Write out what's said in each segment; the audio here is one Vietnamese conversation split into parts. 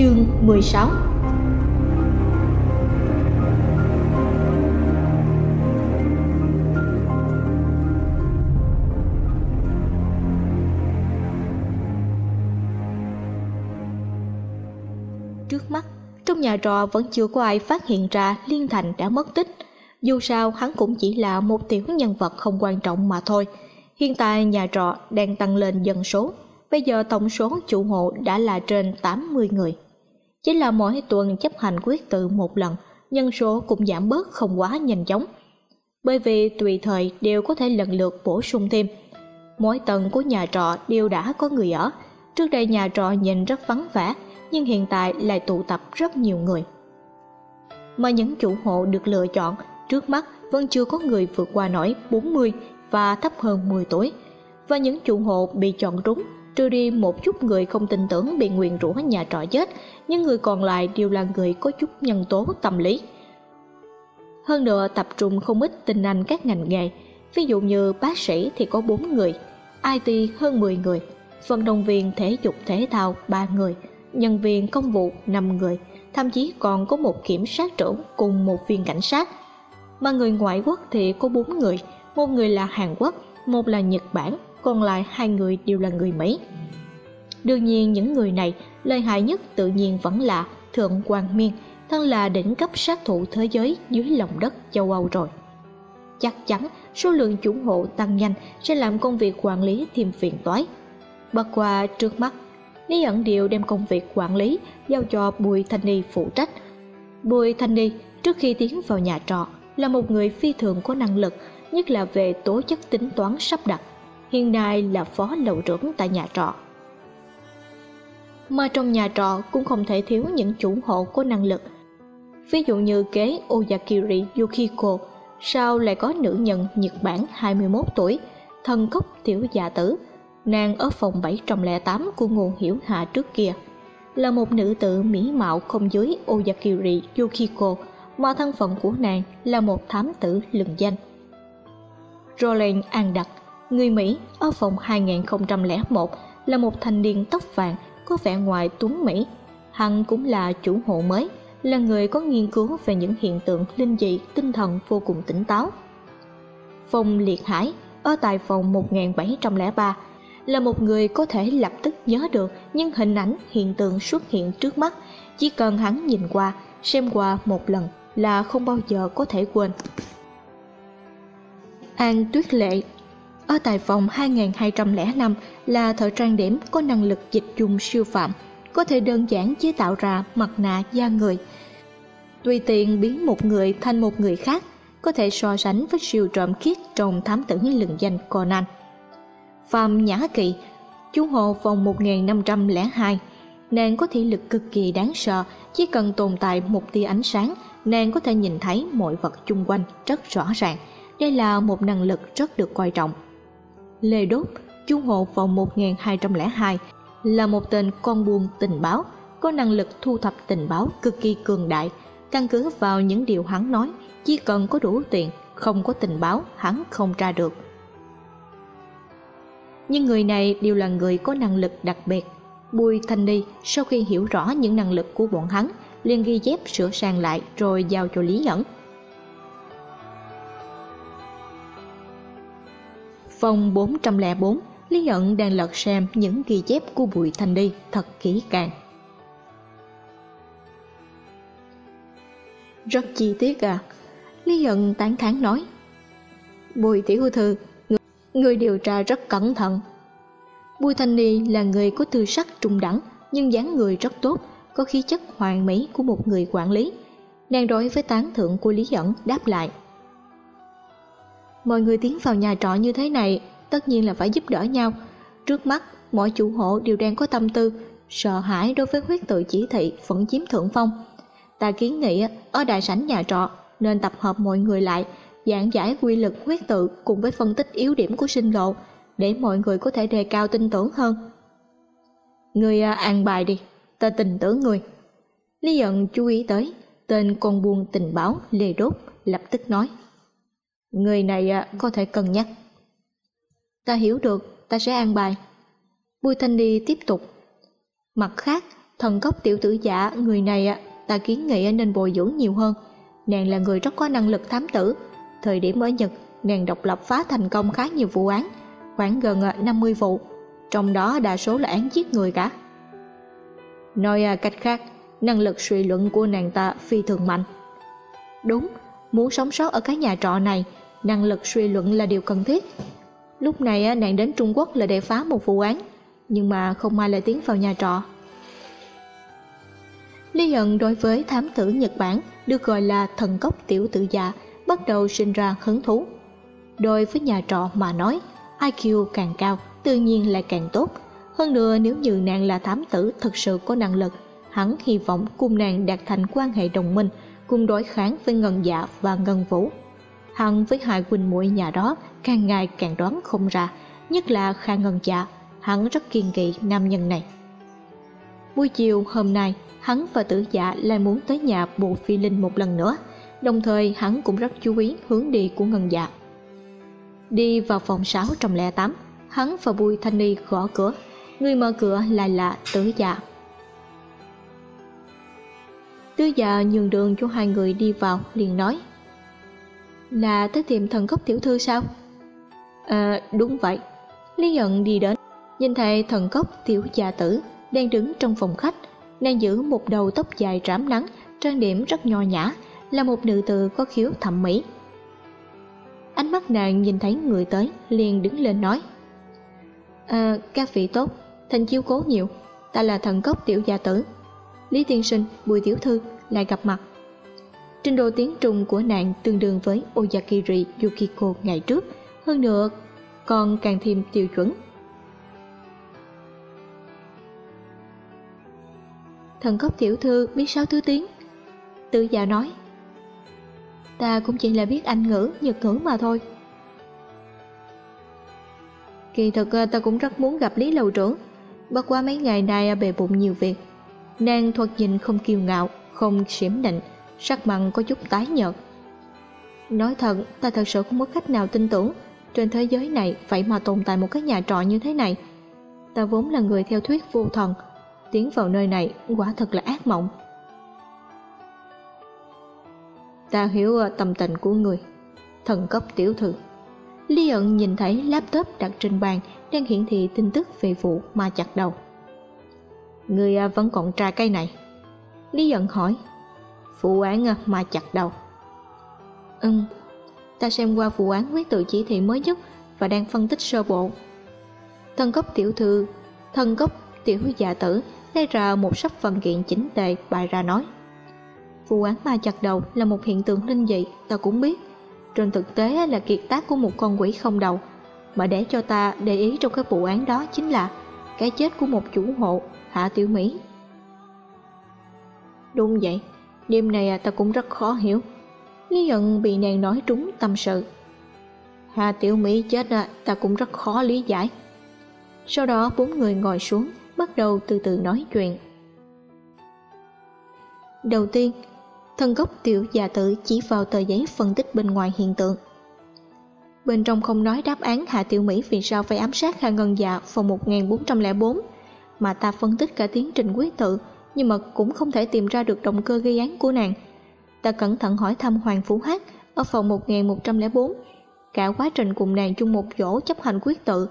Chương 16 Trước mắt, trong nhà trọ vẫn chưa có ai phát hiện ra Liên Thành đã mất tích. Dù sao hắn cũng chỉ là một tiểu nhân vật không quan trọng mà thôi. Hiện tại nhà trọ đang tăng lên dân số. Bây giờ tổng số chủ hộ đã là trên 80 người. Chỉ là mỗi tuần chấp hành quyết tự một lần, nhân số cũng giảm bớt không quá nhanh chóng. Bởi vì tùy thời đều có thể lần lượt bổ sung thêm. Mỗi tầng của nhà trọ đều đã có người ở. Trước đây nhà trọ nhìn rất vắng vẻ, nhưng hiện tại lại tụ tập rất nhiều người. Mà những chủ hộ được lựa chọn trước mắt vẫn chưa có người vượt qua nổi 40 và thấp hơn 10 tuổi. Và những chủ hộ bị chọn trúng trừ đi một chút người không tin tưởng bị nguyền rủa nhà trọ chết nhưng người còn lại đều là người có chút nhân tố tâm lý. Hơn nữa, tập trung không ít tinh anh các ngành nghề. Ví dụ như bác sĩ thì có 4 người IT hơn 10 người, vận động viên, thể dục, thể thao 3 người, nhân viên công vụ 5 người, thậm chí còn có một kiểm sát trưởng cùng một viên cảnh sát. Mà người ngoại quốc thì có 4 người, một người là Hàn Quốc, một là Nhật Bản còn lại hai người đều là người Mỹ. Đương nhiên những người này lợi hại nhất tự nhiên vẫn là Thượng quan Miên, thân là đỉnh cấp sát thủ thế giới dưới lòng đất châu Âu rồi. Chắc chắn số lượng chủ hộ tăng nhanh sẽ làm công việc quản lý thêm phiền toái. Bất qua trước mắt, Lý ẩn điều đem công việc quản lý giao cho Bùi Thanh Ni phụ trách. Bùi Thanh Ni trước khi tiến vào nhà trọ là một người phi thường có năng lực, nhất là về tố chất tính toán sắp đặt hiện nay là phó lầu trưởng tại nhà trọ. Mà trong nhà trọ cũng không thể thiếu những chủ hộ có năng lực. Ví dụ như kế Oyakiri Yukiko sao lại có nữ nhân Nhật Bản 21 tuổi thân cốc tiểu dạ tử, nàng ở phòng 708 của nguồn hiểu hạ trước kia. Là một nữ tử mỹ mạo không dưới Oyakiri Yukiko, mà thân phận của nàng là một thám tử lừng danh. Roland an đặt Người Mỹ ở phòng 2001 là một thanh niên tóc vàng có vẻ ngoài tuấn Mỹ. Hắn cũng là chủ hộ mới, là người có nghiên cứu về những hiện tượng linh dị tinh thần vô cùng tỉnh táo. Phòng Liệt Hải ở tại phòng 1703 là một người có thể lập tức nhớ được những hình ảnh hiện tượng xuất hiện trước mắt chỉ cần hắn nhìn qua xem qua một lần là không bao giờ có thể quên an tuyết lệ ở tại phòng 2205 là thợ trang điểm có năng lực dịch dùng siêu phạm, có thể đơn giản chế tạo ra mặt nạ da người. Tùy tiện biến một người thành một người khác, có thể so sánh với siêu trộm khiết trong thám tử lừng danh Conan. Phạm Nhã Kỳ, chú hộ phòng 1502, nàng có thị lực cực kỳ đáng sợ, chỉ cần tồn tại một tia ánh sáng, nàng có thể nhìn thấy mọi vật chung quanh rất rõ ràng. Đây là một năng lực rất được coi trọng. Lê Đốt, chú hộ phòng 1202, là một tên con buôn tình báo, có năng lực thu thập tình báo cực kỳ cường đại. Căn cứ vào những điều hắn nói, chỉ cần có đủ tiền, không có tình báo hắn không tra được. Nhưng người này đều là người có năng lực đặc biệt. Bùi Thanh Ni sau khi hiểu rõ những năng lực của bọn hắn, liền ghi chép sửa sang lại rồi giao cho Lý Nhẫn. Phòng 404, Lý Ẩn đang lật xem những ghi chép của Bùi Thanh Đi thật kỹ càng. Rất chi tiết à, Lý Ẩn tán thán nói. Bùi Tiểu Thư, người, người điều tra rất cẩn thận. Bùi Thanh đi là người có tư sắc trung đẳng, nhưng dáng người rất tốt, có khí chất hoàn mỹ của một người quản lý. Nàng đối với tán thưởng của Lý Ẩn đáp lại. Mọi người tiến vào nhà trọ như thế này tất nhiên là phải giúp đỡ nhau. Trước mắt, mỗi chủ hộ đều đang có tâm tư, sợ hãi đối với huyết tự chỉ thị vẫn chiếm thượng phong. Ta kiến nghị ở đại sảnh nhà trọ nên tập hợp mọi người lại, giảng giải quy lực huyết tự cùng với phân tích yếu điểm của sinh lộ để mọi người có thể đề cao tin tưởng hơn. Người à, an bài đi, ta tin tưởng người. Lý giận chú ý tới, tên con buôn tình báo Lê Đốt lập tức nói. Người này à, có thể cân nhắc. Ta hiểu được, ta sẽ an bài. Bùi Thanh Đi tiếp tục. Mặt khác, thần cốc tiểu tử giả người này à, ta kiến nghị nên bồi dưỡng nhiều hơn. Nàng là người rất có năng lực thám tử. Thời điểm ở Nhật, nàng độc lập phá thành công khá nhiều vụ án, khoảng gần à, 50 vụ, trong đó đa số là án giết người cả. Nói cách khác, năng lực suy luận của nàng ta phi thường mạnh. Đúng, muốn sống sót ở cái nhà trọ này, năng lực suy luận là điều cần thiết. Lúc này nàng đến Trung Quốc là để phá một vụ án, nhưng mà không ai lại tiến vào nhà trọ. Lý Hận đối với thám tử Nhật Bản được gọi là thần cốc tiểu tự già bắt đầu sinh ra hứng thú. Đối với nhà trọ mà nói, IQ càng cao tự nhiên là càng tốt. Hơn nữa nếu như nàng là thám tử thực sự có năng lực, hắn hy vọng cùng nàng đạt thành quan hệ đồng minh, cùng đối kháng với Ngân Dạ và Ngân Vũ. Hắn với hai huynh muội nhà đó càng ngày càng đoán không ra, nhất là Kha Ngân Dạ, hắn rất kiên kỵ nam nhân này. Buổi chiều hôm nay, hắn và tử dạ lại muốn tới nhà bộ phi linh một lần nữa, đồng thời hắn cũng rất chú ý hướng đi của Ngân Dạ. Đi vào phòng 608, hắn và Bùi Thanh Ni gõ cửa, người mở cửa lại là tử dạ. Tứ già nhường đường cho hai người đi vào, liền nói. Là tới tìm thần cốc tiểu thư sao? À đúng vậy. Lý nhận đi đến, Nhìn thấy thần cốc tiểu già tử Đang đứng trong phòng khách Nàng giữ một đầu tóc dài rám nắng, Trang điểm rất nho nhã, Là một nữ tử có khiếu thẩm mỹ. Ánh mắt nàng nhìn thấy người tới, liền đứng lên nói. À các vị tốt Thành chiếu cố nhiều, Ta là thần cốc tiểu gia tử. Lý Tiên Sinh, Bùi Tiểu Thư lại gặp mặt. Trình độ tiếng Trung của nàng tương đương với Oyakiri Yukiko ngày trước, hơn nữa còn càng thêm tiêu chuẩn. Thần cốc tiểu thư biết sáu thứ tiếng. Tự già nói, ta cũng chỉ là biết Anh ngữ, Nhật ngữ mà thôi. Kỳ thực ta cũng rất muốn gặp Lý Lầu Trưởng, bất quá mấy ngày nay bề bụng nhiều việc Nàng thuật nhìn không kiêu ngạo, không xiểm định, sắc mặt có chút tái nhợt. Nói thật, ta thật sự không có cách nào tin tưởng trên thế giới này vậy mà tồn tại một cái nhà trọ như thế này. Ta vốn là người theo thuyết vô thần, tiến vào nơi này quả thật là ác mộng. Ta hiểu ờ, tâm tình của người, thần cấp tiểu thư. Lý ẩn nhìn thấy laptop đặt trên bàn đang hiển thị tin tức về vụ ma chặt đầu. Người à, vẫn còn tra cây này. Lý giận hỏi. Vụ án à, mà chặt đầu. Ừ Ta xem qua vụ án quyết tự chỉ thị mới nhất Và đang phân tích sơ bộ. Thân gốc tiểu thư Thân gốc tiểu dạ tử Lấy ra một sắp văn kiện chính tề bài ra nói. Vụ án ma chặt đầu là một hiện tượng linh dị, Ta cũng biết. Trên thực tế là kiệt tác của một con quỷ không đầu. Mà để cho ta để ý trong cái vụ án đó chính là Cái chết của một chủ hộ. Hạ Tiểu Mỹ? Đúng vậy, đêm này à, ta cũng rất khó hiểu. Lý giận bị nàng nói trúng tâm sự. Hạ Tiểu Mỹ chết à, ta cũng rất khó lý giải. Sau đó bốn người ngồi xuống Bắt đầu từ từ nói chuyện. Đầu tiên Thân gốc tiểu già tử chỉ vào tờ giấy phân tích bên ngoài hiện tượng. Bên trong không nói đáp án Hạ Tiểu Mỹ vì sao phải ám sát Hạ Ngân Dạ phòng 1404 mà ta phân tích cả tiến trình quyết tự nhưng mà cũng không thể tìm ra được động cơ gây án của nàng. Ta cẩn thận hỏi thăm Hoàng Phủ Hát ở phòng 1104. Cả quá trình cùng nàng chung một chỗ chấp hành quyết tự,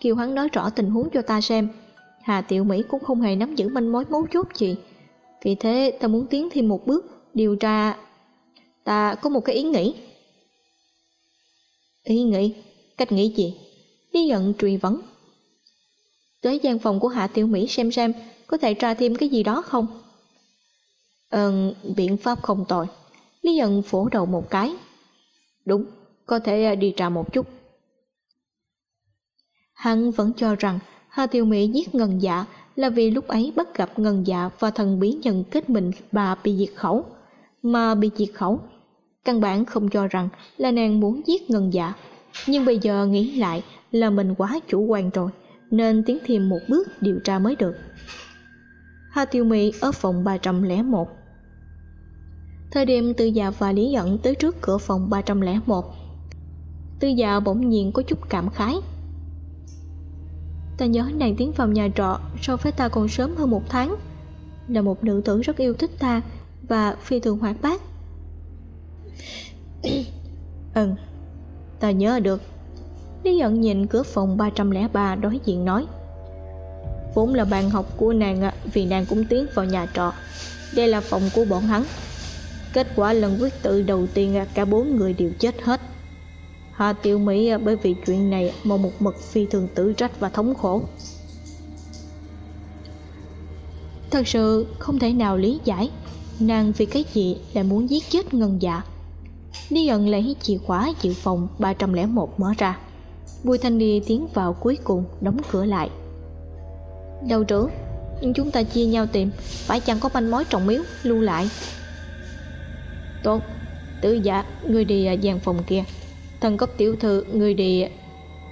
kêu hắn nói rõ tình huống cho ta xem. Hà Tiểu Mỹ cũng không hề nắm giữ manh mối mấu chốt gì. Vì thế ta muốn tiến thêm một bước, điều tra... Ta có một cái ý nghĩ. Ý nghĩ? Cách nghĩ gì? Lý nhận truy vấn tới gian phòng của Hạ Tiểu Mỹ xem xem có thể tra thêm cái gì đó không. Ờ, biện pháp không tồi. Lý Ân phủ đầu một cái. Đúng, có thể à, đi trà một chút. Hắn vẫn cho rằng Hà Tiêu Mỹ giết ngân dạ là vì lúc ấy bắt gặp ngân dạ và thần bí nhân kết mình bà bị diệt khẩu. Mà bị diệt khẩu, căn bản không cho rằng là nàng muốn giết ngân dạ. Nhưng bây giờ nghĩ lại là mình quá chủ quan rồi, nên tiến thêm một bước điều tra mới được. Hà Tiêu Mỹ ở phòng 301 Thời điểm Tư Dạ và Lý Dẫn tới trước cửa phòng 301 Tư Dạ bỗng nhiên có chút cảm khái. Ta nhớ nàng tiến vào nhà trọ so với ta còn sớm hơn một tháng. Là một nữ tử rất yêu thích ta Và phi thường hoạt bát. Ừ Ta nhớ được Lý Dẫn nhìn cửa phòng 303 đối diện nói, Vốn là bạn học của nàng Vì nàng cũng tiến vào nhà trọ. Đây là phòng của bọn hắn. Kết quả lần quyết tự đầu tiên cả bốn người đều chết hết. Hà Tiểu Mỹ bởi vì chuyện này mà một mực phi thường tử trách và thống khổ. Thật sự không thể nào lý giải, Nàng vì cái gì lại muốn giết chết ngân dạ. Đi gần lấy chìa khóa dự phòng 301 mở ra. Bùi Thanh Đi tiến vào cuối cùng, đóng cửa lại. Đầu trưởng Nhưng chúng ta chia nhau tìm, Phải chăng có manh mối trọng miếu, lưu lại? Tốt, Tử giả, Người đi dàn gian phòng kia. Thần cấp tiểu thư, Người đi.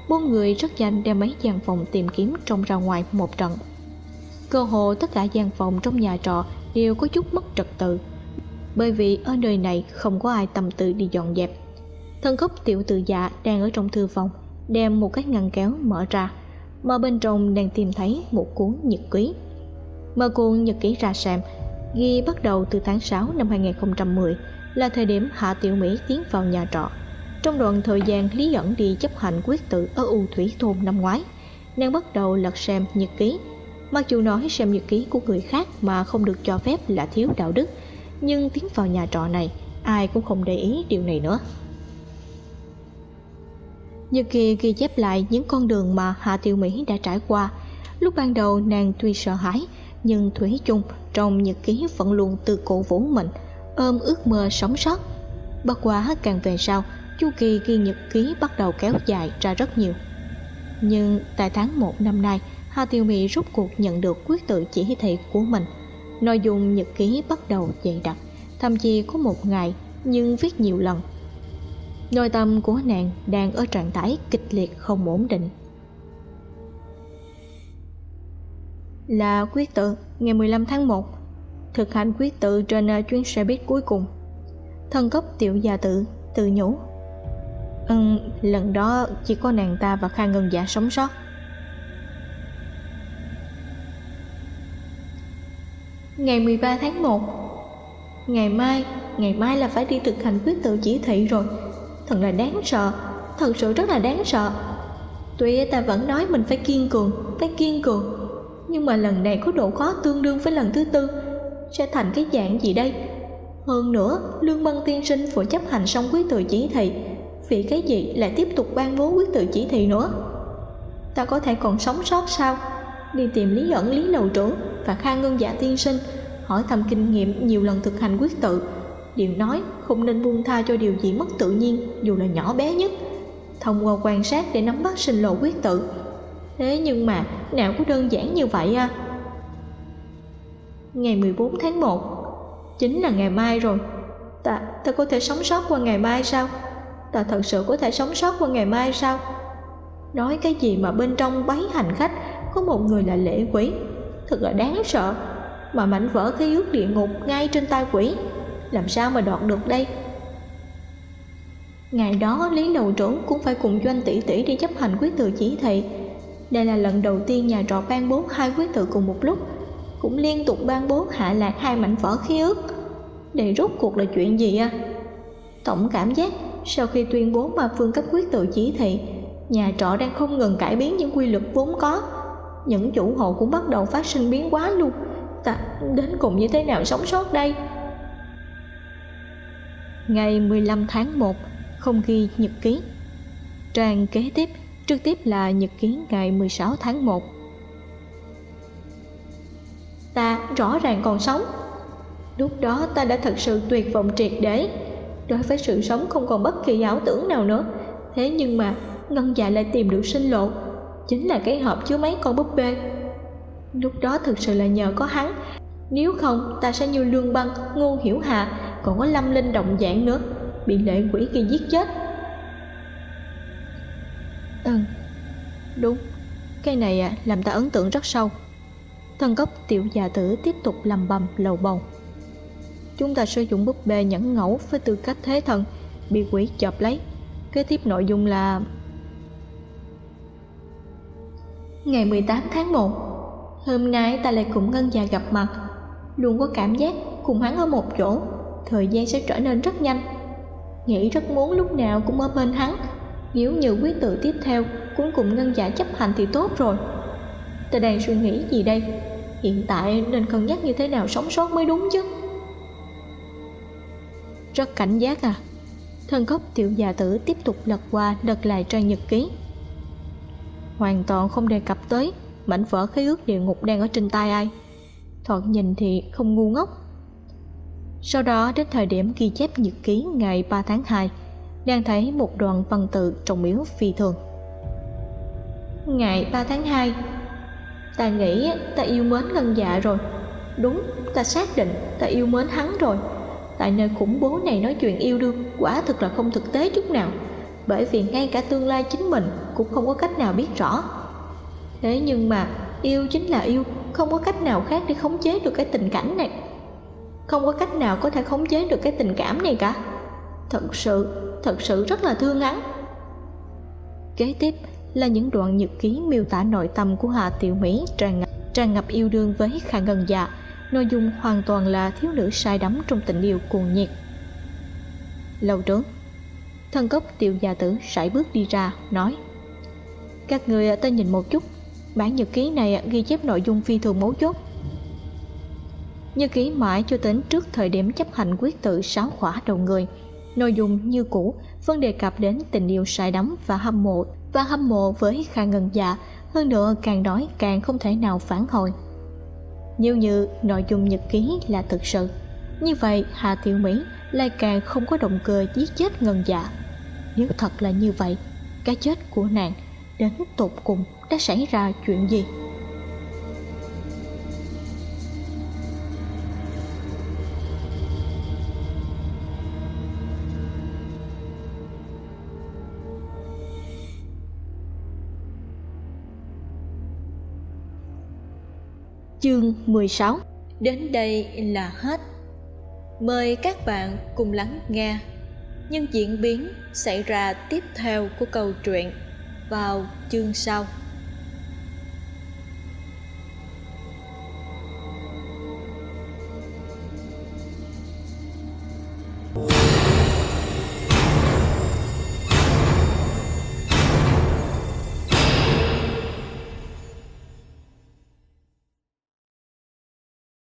Bốn người rất nhanh đem mấy gian phòng tìm kiếm trong ra ngoài một trận. Cơ hồ tất cả gian phòng trong nhà trọ đều có chút mất trật tự, Bởi vì ở nơi này không có ai tâm tư đi dọn dẹp. Thân cấp tiểu tự dạ đang ở trong thư phòng. Đem một cái ngăn kéo mở ra Mà bên trong đang tìm thấy một cuốn nhật ký Mở cuốn nhật ký ra xem Ghi bắt đầu từ tháng 6 năm 2010 là thời điểm Hạ Tiểu Mỹ tiến vào nhà trọ. Trong đoạn thời gian Lý dẫn đi chấp hành quyết tử ở U Thủy Thôn năm ngoái, nàng bắt đầu lật xem nhật ký. Mặc dù nói xem nhật ký của người khác mà không được cho phép là thiếu đạo đức, nhưng tiến vào nhà trọ này, ai cũng không để ý điều này nữa. Nhật kỳ ghi chép lại những con đường mà Hạ Tiểu Mỹ đã trải qua. Lúc ban đầu nàng tuy sợ hãi, nhưng Thủy chung trong nhật ký vẫn luôn tự cổ vũ mình – ôm ước mơ sống sót. Bất quá càng về sau chu kỳ ghi nhật ký bắt đầu kéo dài ra rất nhiều. Nhưng tại tháng 1 năm nay Hà Tiêu Mỹ rút cuộc nhận được quyết tự chỉ thị của mình. Nội dung nhật ký bắt đầu dày đặc thậm chí có một ngày nhưng viết nhiều lần nội tâm của nàng đang ở trạng thái kịch liệt không ổn định. Là quyết tự ngày 15 tháng 1 thực hành quyết tự trên à, chuyến xe buýt cuối cùng. Thân cấp tiểu gia tự tự nhủ. Ừ, lần đó chỉ có nàng ta và kha ngân giả sống sót. Ngày 13 tháng 1 ngày mai ngày mai là phải đi thực hành quyết tự chỉ thị rồi thật là đáng sợ. Thật sự rất là đáng sợ. Tuy ta vẫn nói mình phải kiên cường, phải kiên cường. Nhưng mà lần này có độ khó tương đương với lần thứ tư. Sẽ thành cái dạng gì đây? Hơn nữa, lương băng tiên sinh vừa chấp hành xong quyết tự chỉ thị. Vì cái gì lại tiếp tục ban bố quyết tự chỉ thị nữa? Ta có thể còn sống sót sao? Đi tìm lý ẩn, lý lầu trưởng và kha ngân dạ tiên sinh, hỏi thăm kinh nghiệm nhiều lần thực hành quyết tự đều nói không nên buông tha cho điều gì mất tự nhiên dù là nhỏ bé nhất. Thông qua quan sát để nắm bắt sinh lộ quyết tự. Thế nhưng mà nào có đơn giản như vậy à? Ngày 14 tháng 1 Chính là ngày mai rồi. Ta, ta có thể sống sót qua ngày mai sao? Ta thật sự có thể sống sót qua ngày mai sao? Nói cái gì mà bên trong bấy hành khách Có một người là lễ quỷ. Thật là đáng sợ. Mà mảnh vỡ khí ước địa ngục ngay trên tay quỷ. Làm sao mà đoạt được đây? Ngày đó Lý Đầu trưởng cũng phải cùng Doanh tỷ tỷ đi chấp hành quyết tự chỉ thị. Đây là lần đầu tiên nhà trọ ban bố hai quyết tự cùng một lúc. Cũng liên tục ban bố hạ lạc hai mảnh vỡ khí ước Đây rốt cuộc là chuyện gì à? Tổng cảm giác, sau khi tuyên bố mà phương cấp quyết tự chỉ thị, nhà trọ đang không ngừng cải biến những quy luật vốn có. Những chủ hộ cũng bắt đầu phát sinh biến hóa luôn. Ta, đến cùng như thế nào sống sót đây? Ngày 15 tháng 1 không ghi nhật ký. Trang kế tiếp, trực tiếp là nhật ký ngày 16 tháng 1 ta rõ ràng còn sống. Lúc đó ta đã thật sự tuyệt vọng triệt để. Đối với sự sống không còn bất kỳ ảo tưởng nào nữa. Thế nhưng mà, ngân dạ lại tìm được sinh lộ. Chính là cái hộp chứa mấy con búp bê. Lúc đó thực sự là nhờ có hắn. Nếu không, ta sẽ như lương băng ngu hiểu hà còn có lâm linh động dạng nữa bị lệ quỷ kia giết chết. Ừ đúng. Cái này à, làm ta ấn tượng rất sâu. Thân cốc tiểu già tử tiếp tục lầm bầm lầu bầu. Chúng ta sử dụng búp bê nhẫn ngẫu với tư cách thế thần bị quỷ chộp lấy. Kế tiếp nội dung là ngày 18 tháng 1 hôm nay ta lại cùng ngân già gặp mặt. Luôn có cảm giác cùng hắn ở một chỗ thời gian sẽ trở nên rất nhanh. Nghĩ rất muốn lúc nào cũng ở bên hắn, nếu như quyết tự tiếp theo cuối cùng ngân giả chấp hành thì tốt rồi. Ta đang suy nghĩ gì đây? Hiện tại nên cân nhắc như thế nào sống sót mới đúng chứ? Rất cảnh giác à? Thân gốc tiểu già tử tiếp tục lật qua, lật lại trang nhật ký. Hoàn toàn không đề cập tới, mảnh vỡ khế ước địa ngục đang ở trên tay ai. Thoạt nhìn thì không ngu ngốc sau đó đến thời điểm ghi chép nhật ký ngày 3 tháng 2 đang thấy một đoạn văn tự trọng miếu phi thường. Ngày 3 tháng 2 ta nghĩ ta yêu mến ngân dạ rồi. Đúng, ta xác định ta yêu mến hắn rồi. Tại nơi khủng bố này nói chuyện yêu đương quả thực là không thực tế chút nào. Bởi vì ngay cả tương lai chính mình cũng không có cách nào biết rõ. Thế nhưng mà, yêu chính là yêu, không có cách nào khác để khống chế được cái tình cảnh này không có cách nào có thể khống chế được cái tình cảm này cả thật sự thật sự rất là thương hắn kế tiếp là những đoạn nhật ký miêu tả nội tâm của Hà Tiểu Mỹ tràn ngập, tràn ngập yêu đương với Khả Ngân Dạ. Nội dung hoàn toàn là thiếu nữ say đắm trong tình yêu cuồng nhiệt. Lâu trướng, thân cốc tiểu gia tử sải bước đi ra, nói Các người à, tên nhìn một chút, bản nhật ký này à, ghi chép nội dung phi thường mấu chốt. Như ký mãi cho đến trước thời điểm chấp hành quyết tự sáu khỏa đầu người, nội dung như cũ vẫn đề cập đến tình yêu say đắm và hâm mộ và hâm mộ với Kha Ngân Dạ, hơn nữa càng nói càng không thể nào phản hồi. Nếu như nội dung nhật ký là thực sự, như vậy Hà Tiểu Mỹ lại càng không có động cơ giết chết Ngân Dạ. Nếu thật là như vậy, cái chết của nàng đến tột cùng đã xảy ra chuyện gì? Chương 16 Đến đây là hết. Mời các bạn cùng lắng nghe những diễn biến xảy ra tiếp theo của câu chuyện vào chương sau.